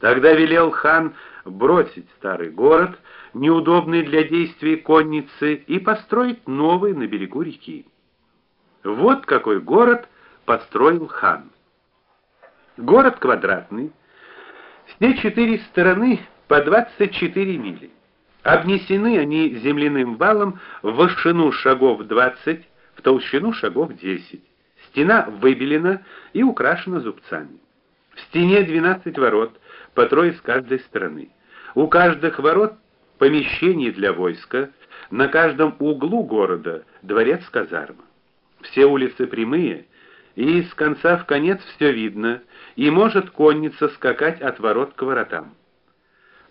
Тогда велел хан бросить старый город, неудобный для действий конницы, и построить новый на берегу реки. Вот какой город построил хан. Город квадратный, все четыре стороны по 24 мили. Обнесены они земляным валом в вышину шагов 20, в толщину шагов 10. Стена выбелена и украшена зубцами. В стене 12 ворот, по трое с каждой стороны. У каждых ворот помещение для войска, на каждом углу города дворец-казарма. Все улицы прямые, и с конца в конец все видно, и может конница скакать от ворот к воротам.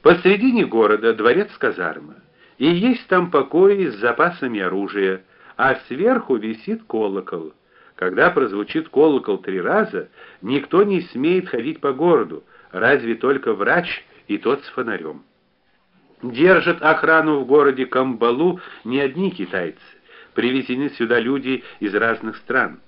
Посредине города дворец-казарма, и есть там покои с запасами оружия, а сверху висит колокол. Когда прозвучит колокол три раза, никто не смеет ходить по городу, разве только врач и тот с фонарем. Держат охрану в городе Камбалу не одни китайцы. Привезены сюда люди из разных стран.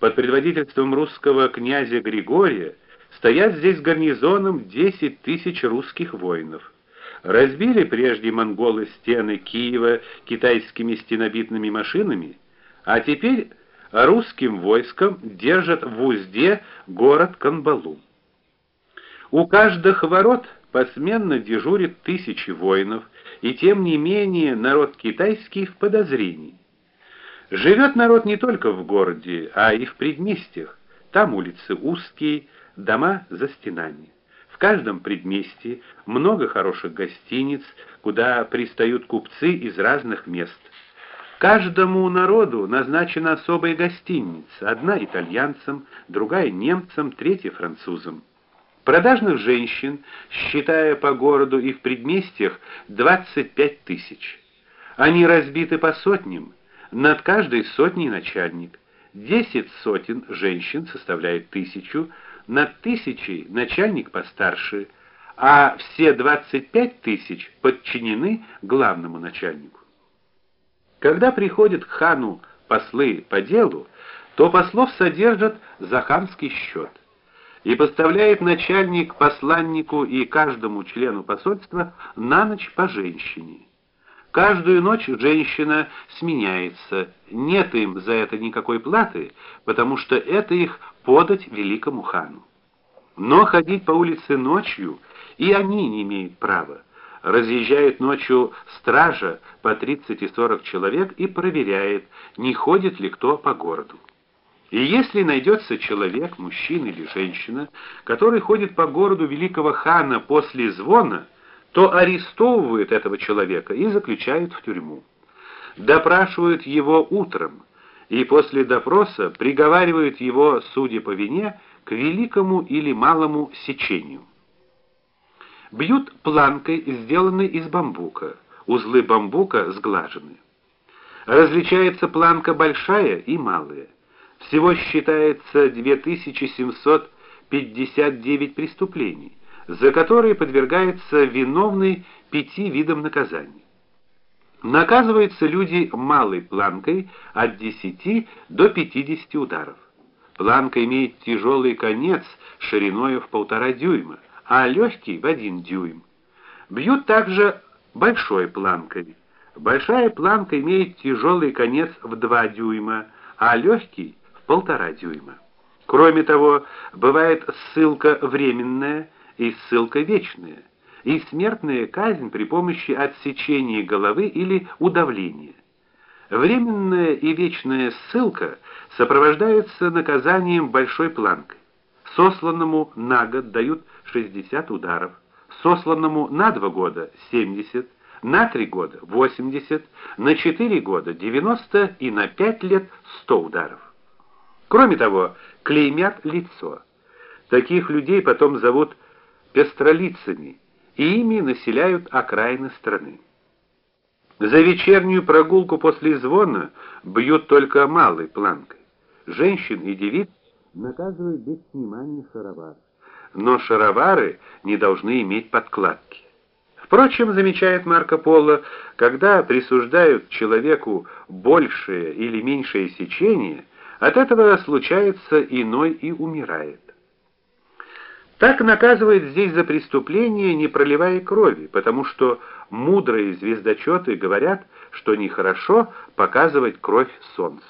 Под предводительством русского князя Григория стоят здесь гарнизоном 10 тысяч русских воинов. Разбили прежде монголы стены Киева китайскими стенобитными машинами, а теперь русским войском держат в узде город Камбалу. У каждых ворот посменно дежурят тысячи воинов, и тем не менее народ китайский в подозрении. Живет народ не только в городе, а и в предместьях. Там улицы узкие, дома за стенами. В каждом предместье много хороших гостиниц, куда пристают купцы из разных мест. Каждому народу назначена особая гостиница: одна итальянцам, другая немцам, третья французам. Продажных женщин, считая по городу и в предместьях, 25 тысяч. Они разбиты по сотням, над каждой сотней начальник. Десять сотен женщин составляет тысячу, над тысячей начальник постарше, а все 25 тысяч подчинены главному начальнику. Когда приходят к хану послы по делу, то послов содержат за ханский счет и поставляет начальник посланнику и каждому члену посольства на ночь по женщине. Каждую ночь женщина сменяется. Нет им за это никакой платы, потому что это их подать великому хану. Но ходить по улице ночью и они не имеют права. Разъезжает ночью стража по 30 и 40 человек и проверяет, не ходит ли кто по городу. И если найдется человек, мужчина или женщина, который ходит по городу великого хана после звона, то арестовывают этого человека и заключают в тюрьму. Допрашивают его утром и после допроса приговаривают его, судя по вине, к великому или малому сечению. Бьют планкой, сделанной из бамбука. Узлы бамбука сглажены. Различается планка большая и малая. Всего считается 2759 преступлений за которые подвергается виновный пяти видам наказаний. Наказываются люди малой планкой от 10 до 50 ударов. Планка имеет тяжелый конец шириной в полтора дюйма, а легкий в один дюйм. Бьют также большой планкой. Большая планка имеет тяжелый конец в 2 дюйма, а легкий в полтора дюйма. Кроме того, бывает ссылка временная и ссылка вечная, и смертная казнь при помощи отсечения головы или удавления. Временная и вечная ссылка сопровождаются наказанием большой планкой. Сосланному на год дают 60 ударов, сосланному на два года 70, на три года 80, на четыре года 90 и на пять лет 100 ударов. Кроме того, клеймят лицо. Таких людей потом зовут пестролицами, и ими населяют окраины страны. За вечернюю прогулку после звона бьют только малой планкой. Женщин и девиц наказывают без снимания шаровар. Но шаровары не должны иметь подкладки. Впрочем, замечает Марко Поло, когда присуждают человеку большее или меньшее сечение, от этого случается иной и умирает. Так наказывают здесь за преступление, не проливая крови, потому что мудрые звездочеты говорят, что нехорошо показывать кровь солнцу.